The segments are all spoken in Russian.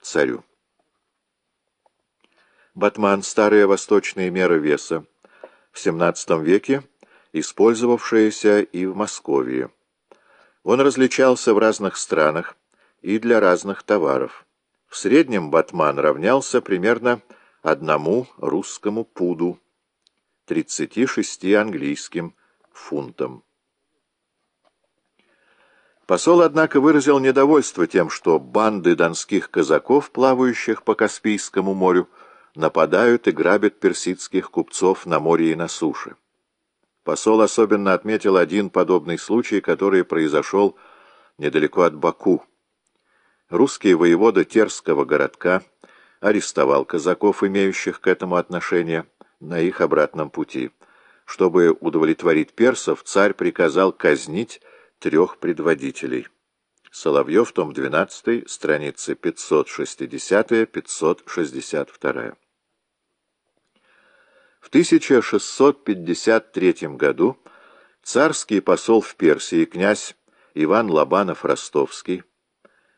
царю. Батман — старая восточная мера веса, в XVII веке использовавшаяся и в Москве. Он различался в разных странах и для разных товаров. В среднем батман равнялся примерно одному русскому пуду, 36 английским фунтам. Посол, однако, выразил недовольство тем, что банды донских казаков, плавающих по Каспийскому морю, нападают и грабят персидских купцов на море и на суше. Посол особенно отметил один подобный случай, который произошел недалеко от Баку. Русский воевода Терского городка арестовал казаков, имеющих к этому отношение, на их обратном пути. Чтобы удовлетворить персов, царь приказал казнить трех предводителей. Соловьев, том 12, страницы 560-562. В 1653 году царский посол в Персии, князь Иван Лобанов-Ростовский,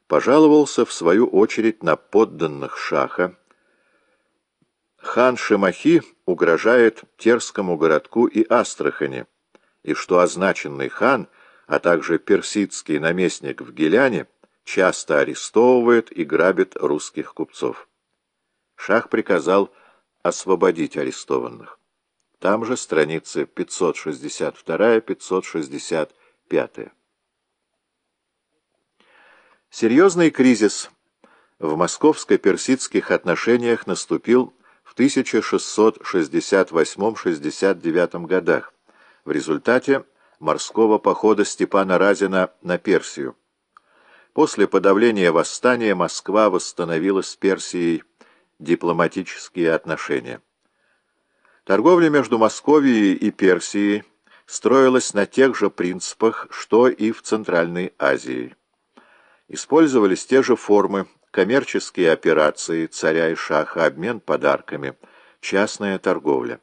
пожаловался в свою очередь на подданных шаха. Хан Шемахи угрожает Терскому городку и Астрахани, и что означенный хан — а также персидский наместник в Геляне, часто арестовывает и грабит русских купцов. Шах приказал освободить арестованных. Там же страницы 562-565. Серьезный кризис в московско-персидских отношениях наступил в 1668-69 годах. В результате морского похода Степана Разина на Персию. После подавления восстания Москва восстановила с Персией дипломатические отношения. Торговля между Московией и Персией строилась на тех же принципах, что и в Центральной Азии. Использовались те же формы, коммерческие операции царя и шаха, обмен подарками, частная торговля.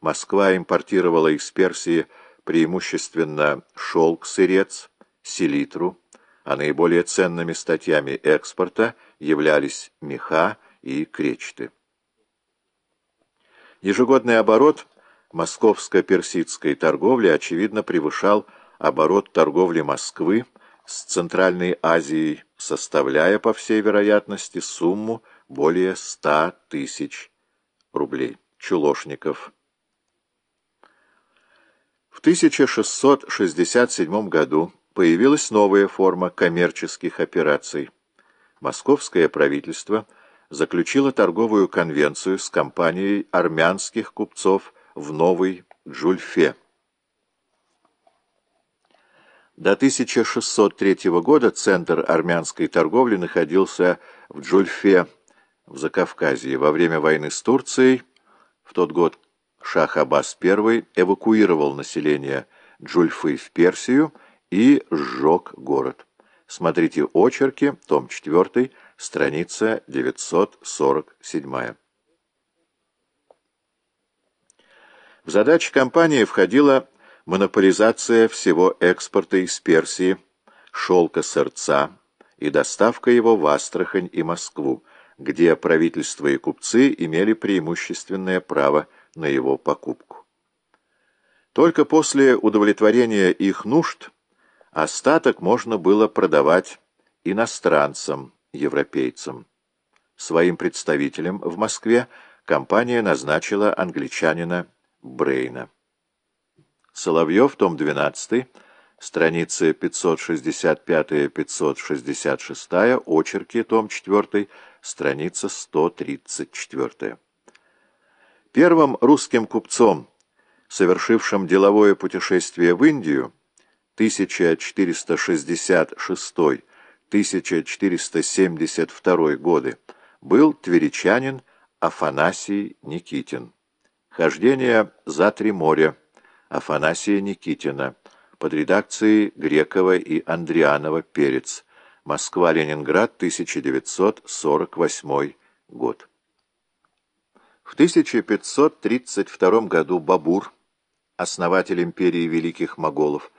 Москва импортировала из Персии преимущественно шелк-сырец, селитру, а наиболее ценными статьями экспорта являлись меха и кречеты. Ежегодный оборот московско-персидской торговли, очевидно, превышал оборот торговли Москвы с Центральной Азией, составляя, по всей вероятности, сумму более 100 тысяч рублей. Чулошников 1667 году появилась новая форма коммерческих операций. Московское правительство заключило торговую конвенцию с компанией армянских купцов в Новой Джульфе. До 1603 года центр армянской торговли находился в Джульфе, в Закавказье. Во время войны с Турцией, в тот год Шах Аббас I эвакуировал население Джульфы в Персию и сжег город. Смотрите очерки, том 4, страница 947. В задачи компании входила монополизация всего экспорта из Персии, шелка сырца и доставка его в Астрахань и Москву, где правительство и купцы имели преимущественное право на его покупку. Только после удовлетворения их нужд остаток можно было продавать иностранцам, европейцам. Своим представителем в Москве компания назначила англичанина Брейна. Соловьев, том 12, страницы 565-566, очерки, том 4, страница 134. Первым русским купцом, совершившим деловое путешествие в Индию 1466-1472 годы, был тверичанин Афанасий Никитин. Хождение за три моря Афанасия Никитина под редакцией Грекова и Андрианова «Перец». Москва-Ленинград, 1948 год. В 1532 году Бабур, основатель империи великих моголов,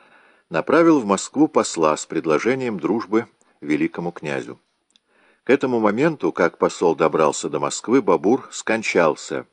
направил в Москву посла с предложением дружбы великому князю. К этому моменту, как посол добрался до Москвы, Бабур скончался.